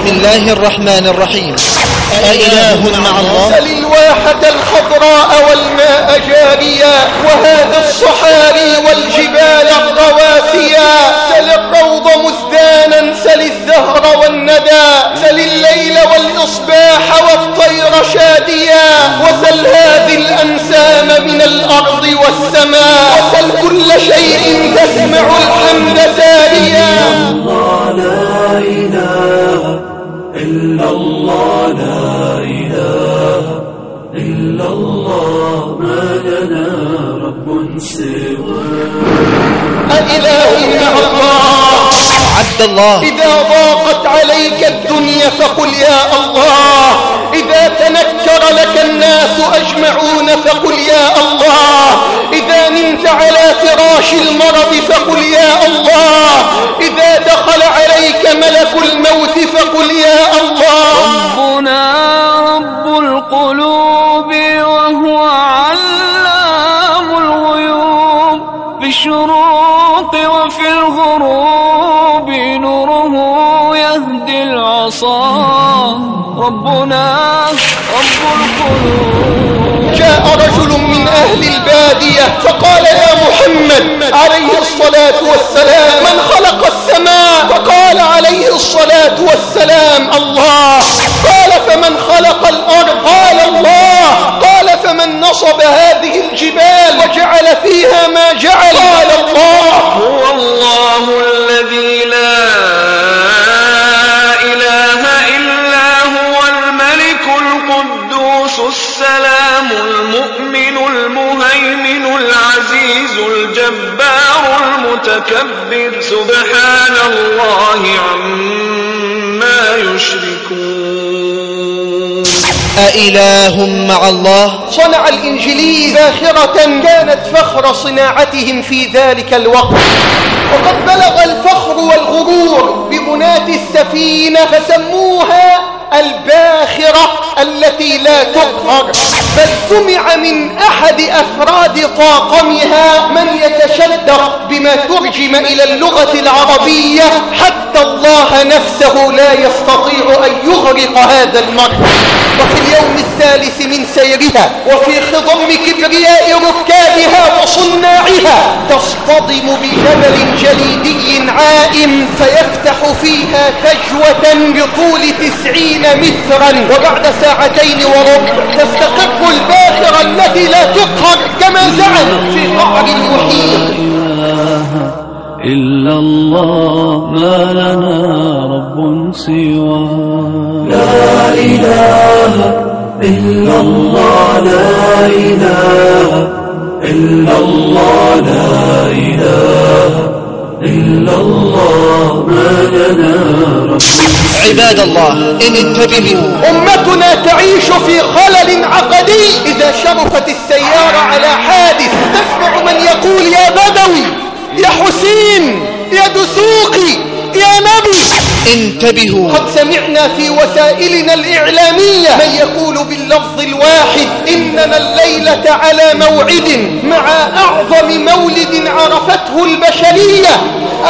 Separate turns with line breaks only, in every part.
بسم الله الرحمن الرحيم. أإله مع الله.
سل الواحة الخضراء والماء جاريا وهذا الصحاري والجبال الرواسيا سل الروض مزدانا سل الزهر والندى سل الليل والإصباح والطير شاديا. وسل هذه الأنسام من الأرض والسماء. وسل كل شيء تسمع الحمد زاريا
الله لا إله إلا الله لا إله إلا الله. ما لنا رب سواه
أإله مع الله.
عبد الله.
إذا ضاقت عليك الدنيا فقل يا الله. إذا تنكر لك الناس أجمعون فقل يا الله. إذا نمت على فراش المرض فقل يا الله إذا دخل عليك ملك الموت فقل يا الله.
ربنا رب القلوب وهو علام الغيوب. في الشروق وفي الغروب نوره يهدي العصا. ربنا رب القلوب.
رجل من أهل البادية فقال يا محمد عليه الصلاة والسلام من خلق السماء فقال عليه الصلاة والسلام الله قال فمن خلق الأرض قال الله قال فمن نصب هذه الجبال وجعل فيها ما جعل قال الله
هو الله الذي المتكبر سبحان الله عما يشركون.
أإله مع الله؟
صنع الإنجليز باخرة كانت فخر صناعتهم في ذلك الوقت. وقد بلغ الفخر والغرور ببناة السفينة فسموها الباخرة التي لا تقهر بل سمع من أحد أفراد طاقمها من يتشدق بما ترجم إلى اللغة العربية حتى الله نفسه لا يستطيع أن يغرق هذا المرء. وفي اليوم الثالث من سيرها وفي خضم كبرياء ركابها وصناعها تصطدم بجبل جليدي عائم فيفتح فيها فجوة بطول تسعين مترا. وبعد ساعتين وربع تستقر الباخرة التي لا تقهر كما زعم في قعر المحيط.
إلا الله ما لنا رب سواه لا إله إلا الله لا إله إلا الله لا إله إلا الله ما لنا رب
عباد الله إن انتبهوا
أمتنا تعيش في خلل عقدي إذا شرفت السيارة على حادث. تسمع من يقول يا بدوي يا حسين يا دسوقي يا نبي.
انتبهوا.
قد سمعنا في وسائلنا الإعلامية من يقول باللفظ الواحد إننا الليلة على موعد مع أعظم مولد عرفته البشرية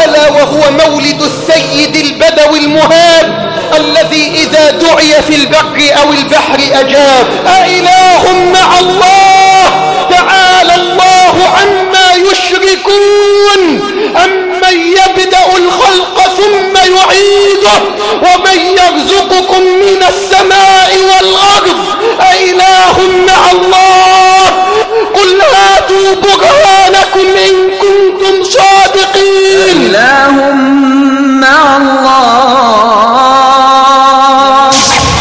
ألا وهو مولد السيد البدوي المهاب الذي إذا دعي في البر أو البحر أجاب أإله مع الله تعالى الله يشركون أمن يبدأ الخلق ثم يعيده ومن يرزقكم من السماء والأرض أإله مع الله؟ قل هاتوا برهانكم إن كنتم صادقين.
إله مع الله.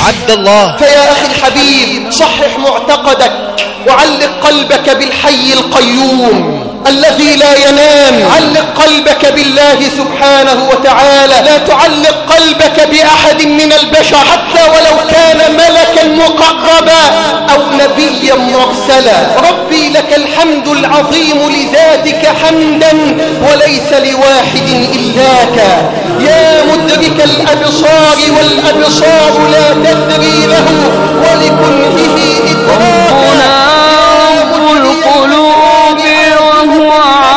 عبد الله.
فيا أخي الحبيب صحح معتقدك. وعلق قلبك بالحي القيوم الذي لا ينام. علق قلبك بالله سبحانه وتعالى. لا تعلق قلبك بأحد من البشر حتى ولو كان ملكا مقربا أو نبيا مرسلا. ربي لك الحمد العظيم لذاتك حمدا وليس لواحد إلاك. يا مدرك الأبصار والأبصار لا تدري له. ولكنه
القلوب وهو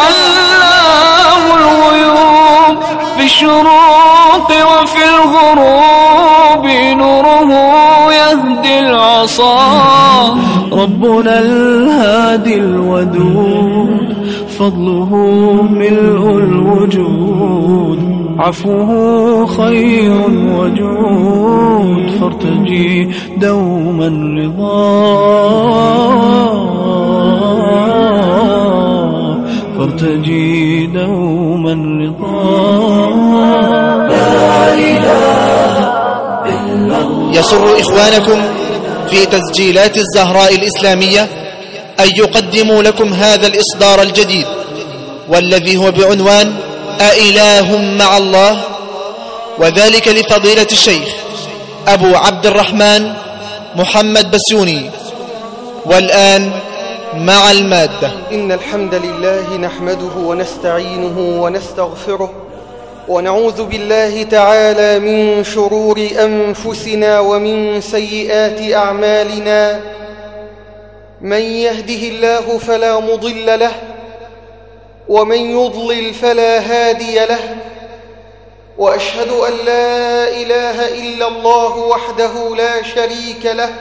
علام الغيوب. في الشروق وفي الغروب نوره يهدي العصا.
ربنا الهادي الودود. فضله ملء الوجود. عفوه خير وجود. فارتجي دوما رضا. فارتجي دوما رضا.
يسر إخوانكم في تسجيلات الزهراء الإسلامية أن يقدموا لكم هذا الإصدار الجديد. والذي هو بعنوان أإله مع الله؟ وذلك لفضيلة الشيخ أبو عبد الرحمن محمد بسيوني والآن مع المادة.
إن الحمد لله نحمده ونستعينه ونستغفره ونعوذ بالله تعالى من شرور أنفسنا ومن سيئات أعمالنا. من يهده الله فلا مضل له ومن يضلل فلا هادي له وأشهد أن لا إله إلا الله وحده لا شريك له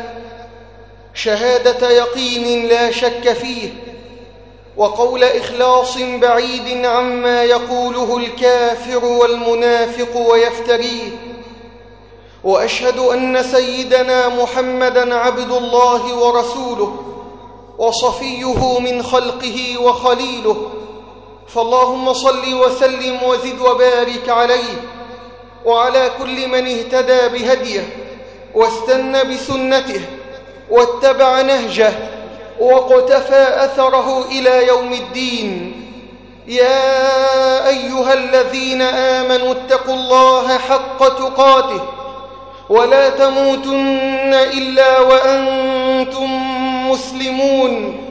شهادة يقين لا شك فيه وقول إخلاص بعيد عما يقوله الكافر والمنافق ويفتريه وأشهد أن سيدنا محمدًا عبد الله ورسوله وصفيه من خلقه وخليله فاللهم صل وسلم وزد وبارك عليه وعلى كل من اهتدى بهديه واستنى بسنته واتبع نهجه وقتفى أثره إلى يوم الدين. يا أيها الذين آمنوا اتقوا الله حق تقاته ولا تموتن إلا وأنتم مسلمون.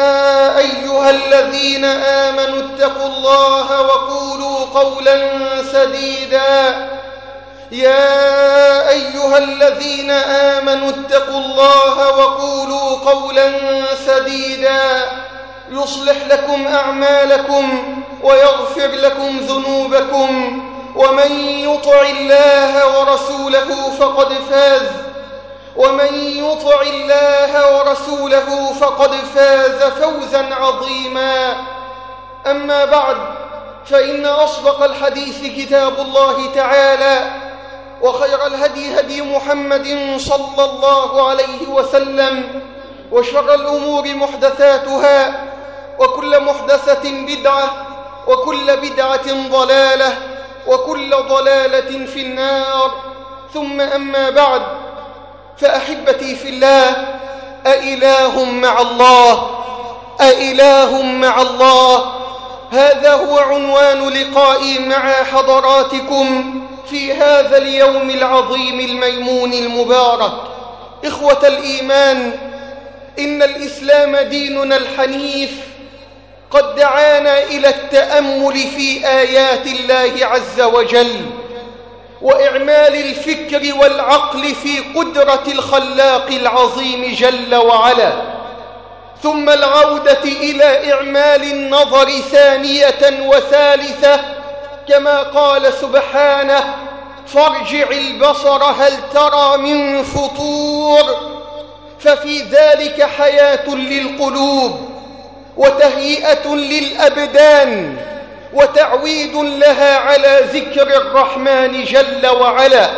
الذين آمنوا اتقوا الله وقولوا قولا سديدا. يا أيها الذين آمنوا اتقوا الله وقولوا قولا سديدا. يصلح لكم أعمالكم ويغفر لكم ذنوبكم. ومن يطع الله ورسوله فقد فاز. ومن يطع الله ورسوله فقد فاز فوزا عظيما. أما بعد فإن أصدق الحديث كتاب الله تعالى وخير الهدي هدي محمد صلى الله عليه وسلم وشر الأمور محدثاتها وكل محدثة بدعة وكل بدعة ضلالة وكل ضلالة في النار. ثم أما بعد فأحبتي في الله. أإله مع الله. أإله مع الله. هذا هو عنوان لقائي مع حضراتكم في هذا اليوم العظيم الميمون المبارك. إخوة الإيمان إن الإسلام ديننا الحنيف قد دعانا إلى التأمل في آيات الله عز وجل. وإعمال الفكر والعقل في قدرة الخلاق العظيم جل وعلا. ثم العودة إلى إعمال النظر ثانية وثالثة كما قال سبحانه فارجع البصر هل ترى من فطور؟ ففي ذلك حياة للقلوب وتهيئة للأبدان. وتعويد لها على ذكر الرحمن جل وعلا.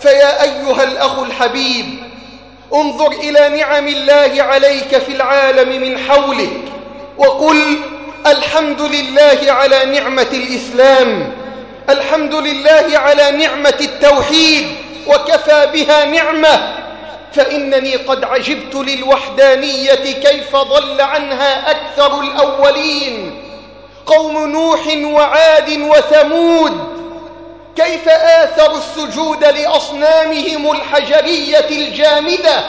فيا أيها الأخ الحبيب انظر إلى نعم الله عليك في العالم من حولك وقل الحمد لله على نعمة الإسلام الحمد لله على نعمة التوحيد وكفى بها نعمة. فإنني قد عجبت للوحدانية كيف ضل عنها أكثر الأولين. قوم نوح وعاد وثمود كيف آثروا السجود لأصنامهم الحجرية الجامدة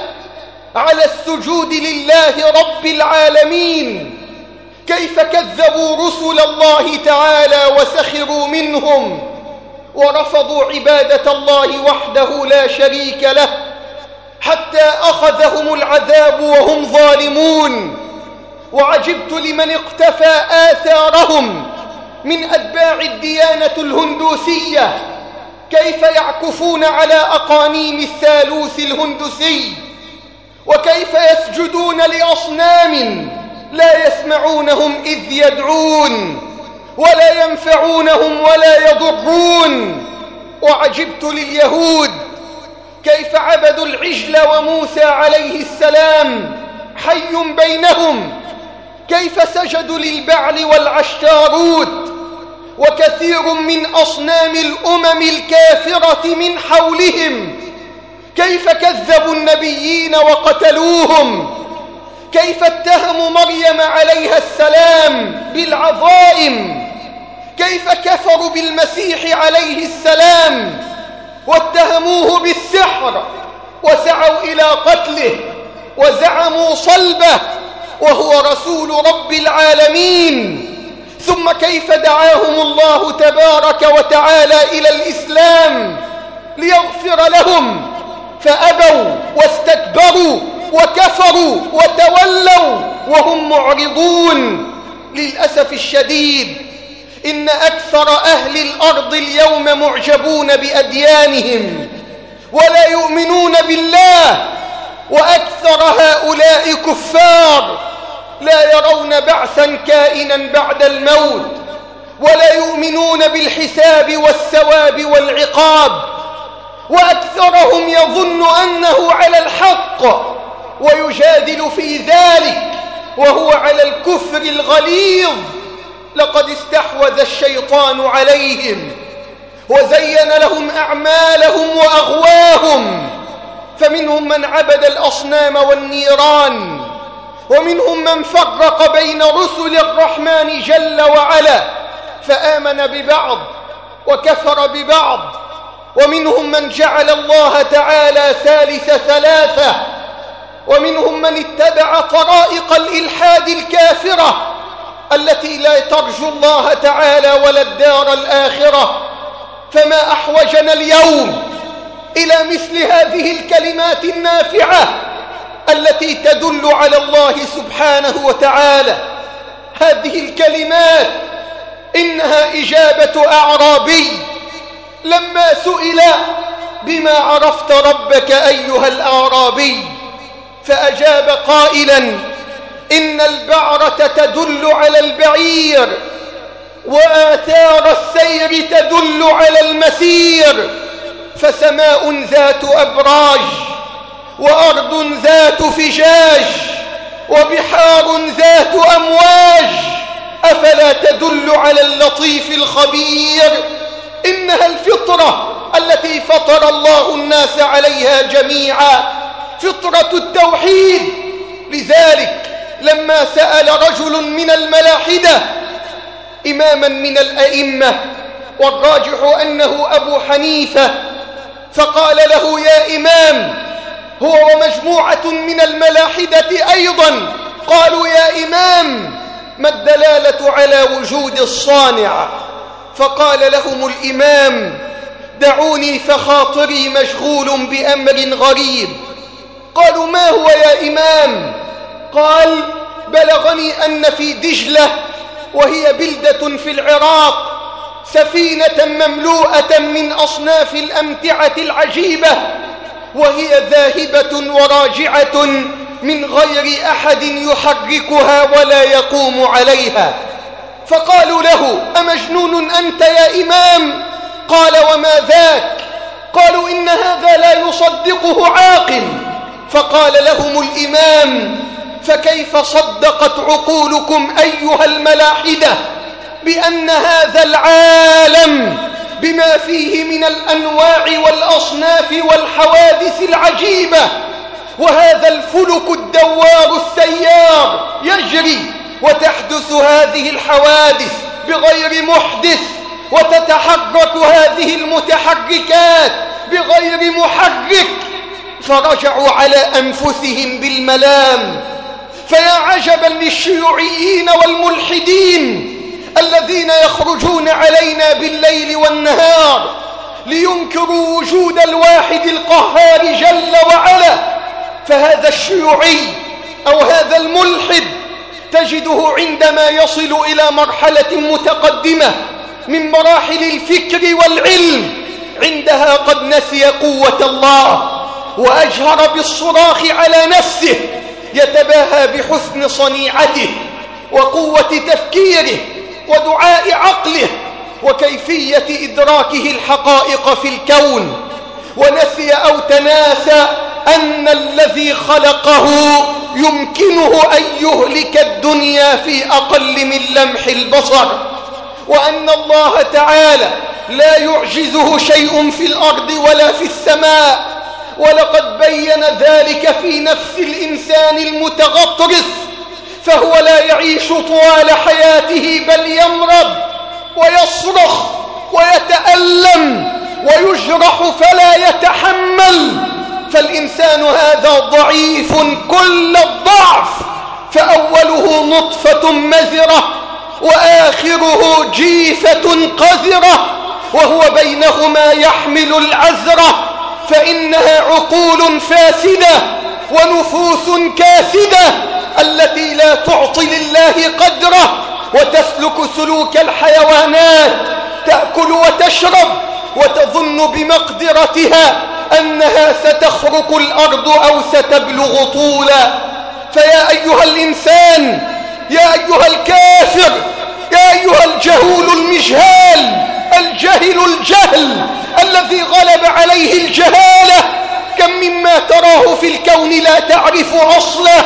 على السجود لله رب العالمين؟ كيف كذبوا رسل الله تعالى وسخروا منهم ورفضوا عبادة الله وحده لا شريك له حتى أخذهم العذاب وهم ظالمون؟ وعجبت لمن اقتفى آثارهم من أتباع الديانة الهندوسية. كيف يعكفون على أقانيم الثالوث الهندسي وكيف يسجدون لأصنام لا يسمعونهم إذ يدعون ولا ينفعونهم ولا يضرون؟ وعجبت لليهود كيف عبدوا العجل وموسى عليه السلام حي بينهم كيف سجدوا للبعل والعشتاروت وكثير من أصنام الأمم الكافرة من حولهم. كيف كذبوا النبيين وقتلوهم؟ كيف اتهموا مريم عليها السلام بالعظائم؟ كيف كفروا بالمسيح عليه السلام؟ واتهموه بالسحر وسعوا إلى قتله وزعموا صلبه وهو رسول رب العالمين. ثم كيف دعاهم الله تبارك وتعالى إلى الإسلام ليغفر لهم؟ فأبوا واستكبروا وكفروا وتولوا وهم معرضون. للأسف الشديد إن أكثر أهل الأرض اليوم معجبون بأديانهم ولا يؤمنون بالله. وأكثر هؤلاء كفار لا يرون بعثا كائنا بعد الموت ولا يؤمنون بالحساب والثواب والعقاب وأكثرهم يظن أنه على الحق ويجادل في ذلك وهو على الكفر الغليظ لقد استحوذ الشيطان عليهم وزين لهم أعمالهم وأغواهم فمنهم من عبد الأصنام والنيران ومنهم من فرق بين رسل الرحمن جل وعلا فآمن ببعض وكفر ببعض ومنهم من جعل الله تعالى ثالث ثلاثة ومنهم من اتبع طرائق الإلحاد الكافرة التي لا ترجو الله تعالى ولا الدار الآخرة فما أحوجنا اليوم إلى مثل هذه الكلمات النافعة التي تدل على الله سبحانه وتعالى. هذه الكلمات إنها إجابة أعرابي. لما سئل بما عرفت ربك أيها الأعرابي فأجاب قائلا إن البعرة تدل على البعير وآثار السير تدل على المسير. فسماء ذات أبراج وأرض ذات فجاج وبحار ذات أمواج. أفلا تدل على اللطيف الخبير؟ إنها الفطرة التي فطر الله الناس عليها جميعا. فطرة التوحيد. لذلك لما سأل رجل من الملاحدة إماما من الأئمة والراجح أنه أبو حنيفة فقال له يا إمام هو ومجموعة من الملاحدة أيضا. قالوا يا إمام ما الدلالة على وجود الصانع؟ فقال لهم الإمام دعوني فخاطري مشغول بأمر غريب. قالوا ما هو يا إمام؟ قال بلغني أن في دجلة وهي بلدة في العراق. سفينة مملوءة من أصناف الأمتعة العجيبة وهي ذاهبة وراجعة من غير أحد يحركها ولا يقوم عليها. فقالوا له أمجنون أنت يا إمام؟ قال وما ذاك؟ قالوا إن هذا لا يصدقه عاقل. فقال لهم الإمام فكيف صدقت عقولكم أيها الملاحدة؟ بأن هذا العالم بما فيه من الأنواع والأصناف والحوادث العجيبة وهذا الفلك الدوار السيار يجري وتحدث هذه الحوادث بغير محدث وتتحرك هذه المتحركات بغير محرك. فرجعوا على أنفسهم بالملام فيا عجبا للشيوعيين والملحدين الذين يخرجون علينا بالليل والنهار لينكروا وجود الواحد القهار جل وعلا. فهذا الشيوعي أو هذا الملحد تجده عندما يصل إلى مرحلة متقدمة من مراحل الفكر والعلم. عندها قد نسي قوة الله وأجهر بالصراخ على نفسه يتباهى بحسن صنيعته وقوة تفكيره. ودعاء عقله وكيفية إدراكه الحقائق في الكون ونسي أو تناسى أن الذي خلقه يمكنه أن يهلك الدنيا في أقل من لمح البصر وأن الله تعالى لا يعجزه شيء في الأرض ولا في السماء ولقد بين ذلك في نفس الإنسان المتغطرس فهو لا يعيش طوال حياته بل يمرض ويصرخ ويتألم ويجرح فلا يتحمل. فالإنسان هذا ضعيف كل الضعف فأوله نطفة مزرة وآخره جيفة قذرة وهو بينهما يحمل العزرة فإنها عقول فاسدة. ونفوس كاسدة التي لا تعطي لله قدره وتسلك سلوك الحيوانات تأكل وتشرب وتظن بمقدرتها أنها ستخرق الأرض أو ستبلغ طولا. فيا أيها الإنسان يا أيها الكافر يا أيها الجهول المجهال الجهل الجهل الذي غلب عليه الجهالة تراه في الكون لا تعرف أصله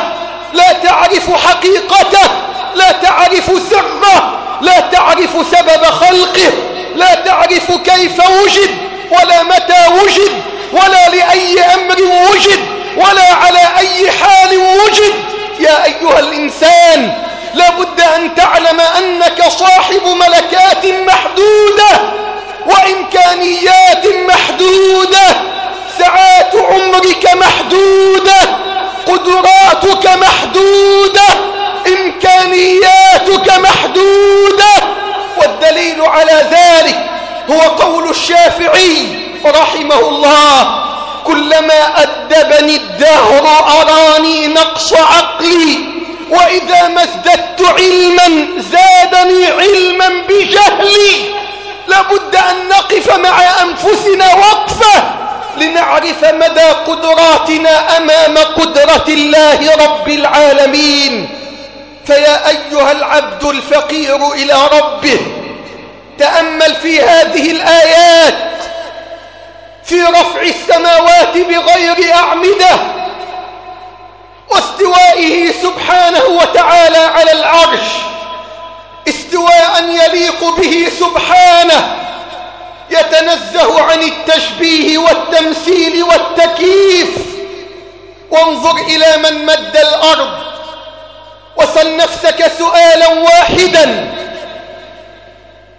لا تعرف حقيقته لا تعرف سره لا تعرف سبب خلقه لا تعرف كيف وجد ولا متى وجد ولا لأي أمر وجد ولا على أي حال وجد. يا أيها الإنسان لابد أن تعلم أنك صاحب ملكات محدودة وإمكانيات محدودة. ساعات عمرك محدودة قدراتك محدودة إمكانياتك محدودة والدليل على ذلك هو قول الشافعي رحمه الله كلما أدبني الدهر أراني نقص عقلي وإذا ما ازددت علما زادني علما بجهلي لابد أن نقف مع أنفسنا وقفة لنعرف مدى قدراتنا أمام قدرة الله رب العالمين. فيا أيها العبد الفقير إلى ربه تأمل في هذه الآيات في رفع السماوات بغير أعمدة واستوائه سبحانه وتعالى على العرش استواء يليق به سبحانه. يتنزه عن التشبيه والتمثيل والتكييف. وانظر إلى من مد الأرض وسل نفسك سؤالا واحدا.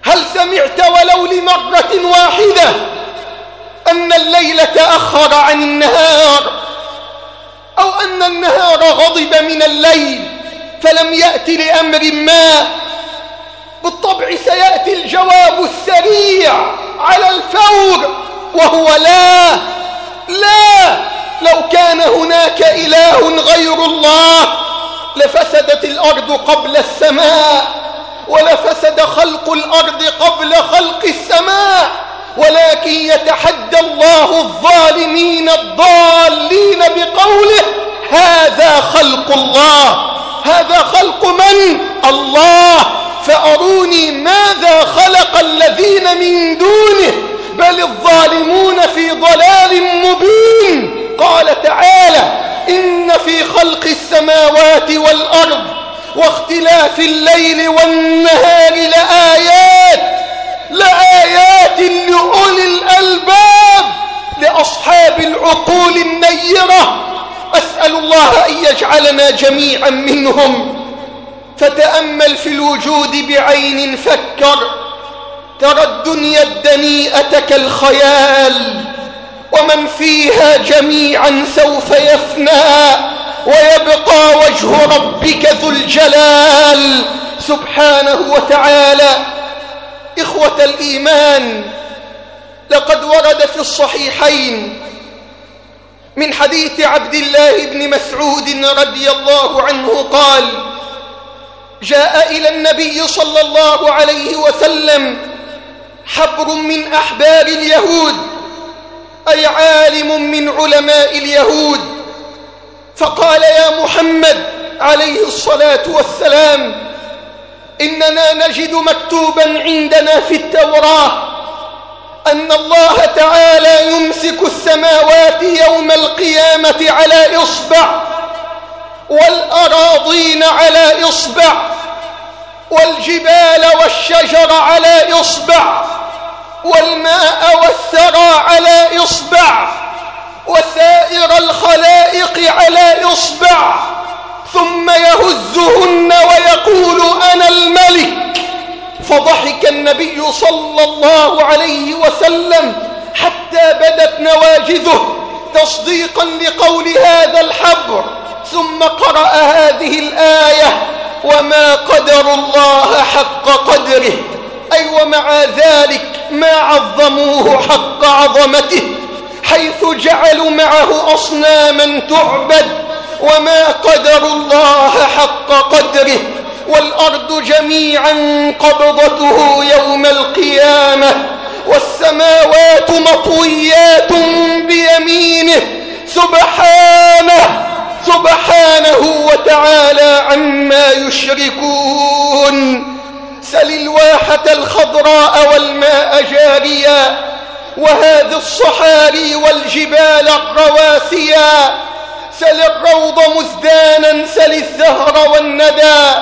هل سمعت ولو لمرة واحدة أن الليل تأخر عن النهار أو أن النهار غضب من الليل فلم يأت لأمر ما؟ بالطبع سيأتي الجواب السريع. على الفور وهو لا لا. لو كان هناك إله غير الله لفسدت الأرض قبل السماء ولفسد خلق الأرض قبل خلق السماء ولكن يتحدى الله الظالمين الضالين بقوله هذا خلق الله هذا خلق من؟ الله. فأروني ماذا خلق الذين من دونه؟ بل الظالمون في ضلال مبين. قال تعالى إن في خلق السماوات والأرض واختلاف الليل والنهار لآيات لآيات لأولي الألباب لأصحاب العقول النيرة. أسأل الله أن يجعلنا جميعا منهم. فتأمل في الوجود بعين فكر ترى الدنيا الدنيئة كالخيال ومن فيها جميعا سوف يفنى ويبقى وجه ربك ذو الجلال. سبحانه وتعالى إخوة الإيمان لقد ورد في الصحيحين من حديث عبد الله بن مسعود رضي الله عنه قال جاء إلى النبي صلى الله عليه وسلم حبر من أحبار اليهود أي عالم من علماء اليهود. فقال يا محمد عليه الصلاة والسلام إننا نجد مكتوبا عندنا في التوراة أن الله تعالى يمسك السماوات يوم القيامة على إصبع والأراضين على إصبع والجبال والشجر على إصبع والماء والثرى على إصبع وسائر الخلائق على إصبع. ثم يهزهن ويقول أنا الملك. فضحك النبي صلى الله عليه وسلم حتى بدت نواجذه تصديقا لقول هذا الحبر ثم قرأ هذه الآية وما قدر الله حق قدره. أي ومع ذلك ما عظموه حق عظمته حيث جعلوا معه أصناما تعبد وما قدر الله حق قدره. والأرض جميعا قبضته يوم القيامة والسماوات مطويات بيمينه. سبحانه! سبحانه وتعالى عما يشركون سل الواحة الخضراء والماء جاريا وهذه الصحاري والجبال الرواسيا سل الروض مزدانا سل الزهر والندى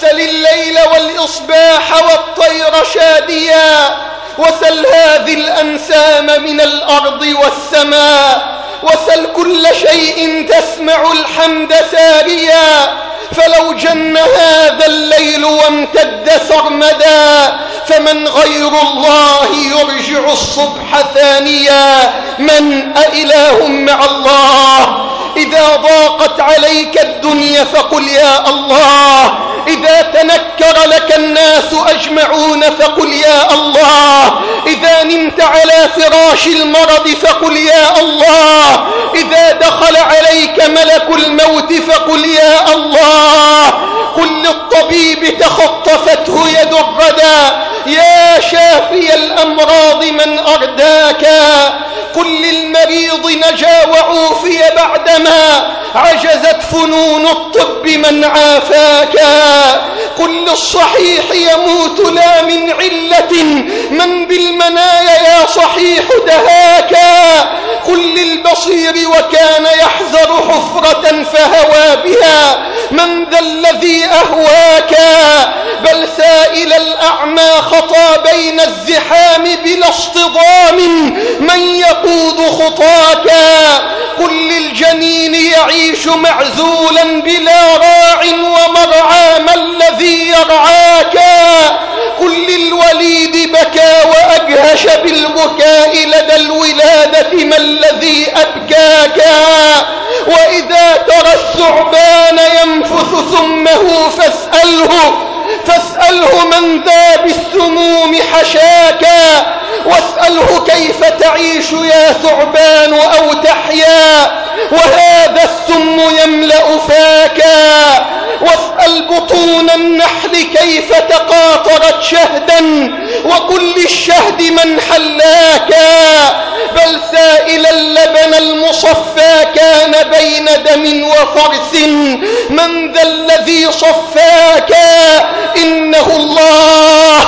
سل الليل والإصباح والطير شاديا وسل هذه الأنسام من الأرض والسماء وسل كل شيء تسمع الحمد ساريا فلو جن هذا الليل وامتد سرمدا فمن غير الله يرجع الصبح ثانيا من أإله مع الله إذا ضاقت عليك الدنيا فقل يا الله إذا تنكر لك الناس أجمعون فقل يا الله. إذا نمت على فراش المرض فقل يا الله. إذا دخل عليك ملك الموت فقل يا الله. قل للطبيب تخطفته يد الردى. يا شافي الأمراض من أرداك. قل للمريض نجا وعوفي بعدما عجزت فنون الطب من عافاك. قل للصحيح يموت لا من علة من بالمنايا يا صحيح دهاك. قل للبصير وكان يحذر حفرة فهوى بها. من ذا الذي أهواك؟ بل سائل الأعمى خطى بين الزحام بلا اصطدام. من يقود خطاك؟ قل للجنين يعيش معزولا بلا راع ومرعى ما الذي يرعاك. قل للوليد بكى وأجهش بالبكاء لدى الولادة ما الذي أبكاك. وإذا ترى الثعبان ينفث ثمه فاسأله فاسأله من ذا بالسموم حشاكا واسأله كيف تعيش يا ثعبان أو تحيا وهذا السم يملأ فاكا. واسأل بطون النحل كيف تقاطرت شهدا وقل للشهد من حلاكا بل سائل اللبن المصفى كان بين دم وفرس. من ذا الذي صفاكا إنه الله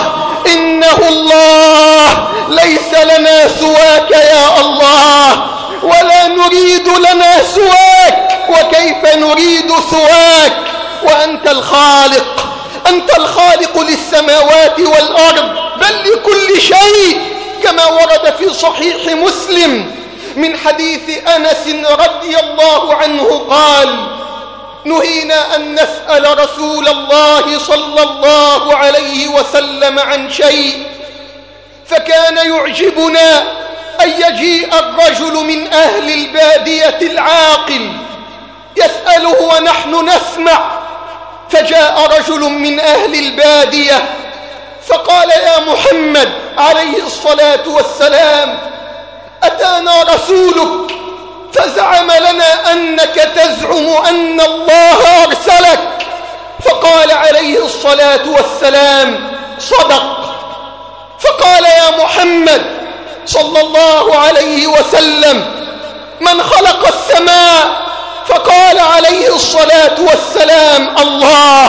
إنه الله. ليس لنا سواك يا الله ولا نريد لنا سواك. وكيف نريد سواك؟ وأنت الخالق. أنت الخالق للسماوات والأرض بل لكل شيء كما ورد في صحيح مسلم. من حديث أنس رضي الله عنه قال نهينا أن نسأل رسول الله صلى الله عليه وسلم عن شيء فكان يعجبنا أن يجيء الرجل من أهل البادية العاقل يسأله ونحن نسمع. فجاء رجل من أهل البادية فقال يا محمد عليه الصلاة والسلام أتانا رسولك؟ فزعم لنا أنك تزعم أن الله أرسلك. فقال عليه الصلاة والسلام صدق. فقال يا محمد صلى الله عليه وسلم من خلق السماء فقال عليه الصلاة والسلام الله.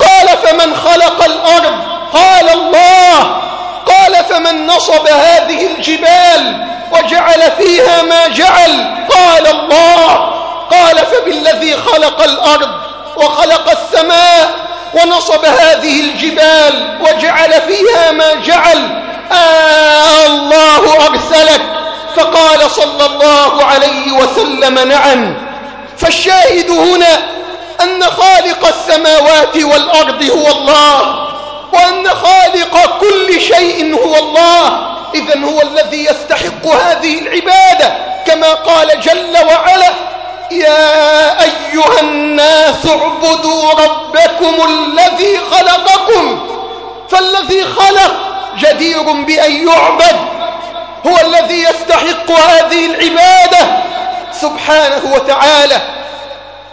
قال فمن خلق الأرض؟ قال الله. قال فمن نصب هذه الجبال وجعل فيها ما جعل؟ قال الله. قال فبالذي خلق الأرض وخلق السماء ونصب هذه الجبال وجعل فيها ما جعل؟ آه الله أرسلك. فقال صلى الله عليه وسلم نعم. فالشاهد هنا أن خالق السماوات والأرض هو الله وأن خالق كل شيء هو الله. إذا هو الذي يستحق هذه العبادة. كما قال جل وعلا يا أيها الناس اعبدوا ربكم الذي خلقكم. فالذي خلق جدير بأن يعبد هو الذي يستحق هذه العبادة. سبحانه وتعالى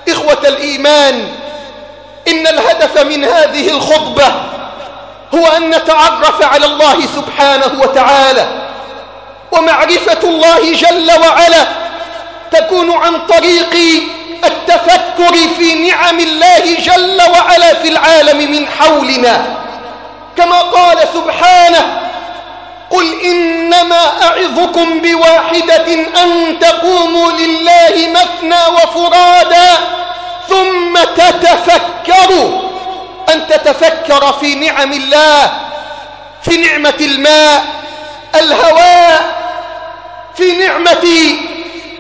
إخوة الإيمان إن الهدف من هذه الخطبة هو أن نتعرف على الله سبحانه وتعالى ومعرفة الله جل وعلا تكون عن طريق التفكر في نعم الله جل وعلا في العالم من حولنا. كما قال سبحانه قل إنما أعظكم بواحدة أن تقوموا لله مثنى وفرادا ثم تتفكروا. أن تتفكر في نعم الله في نعمة الماء الهواء في نعمة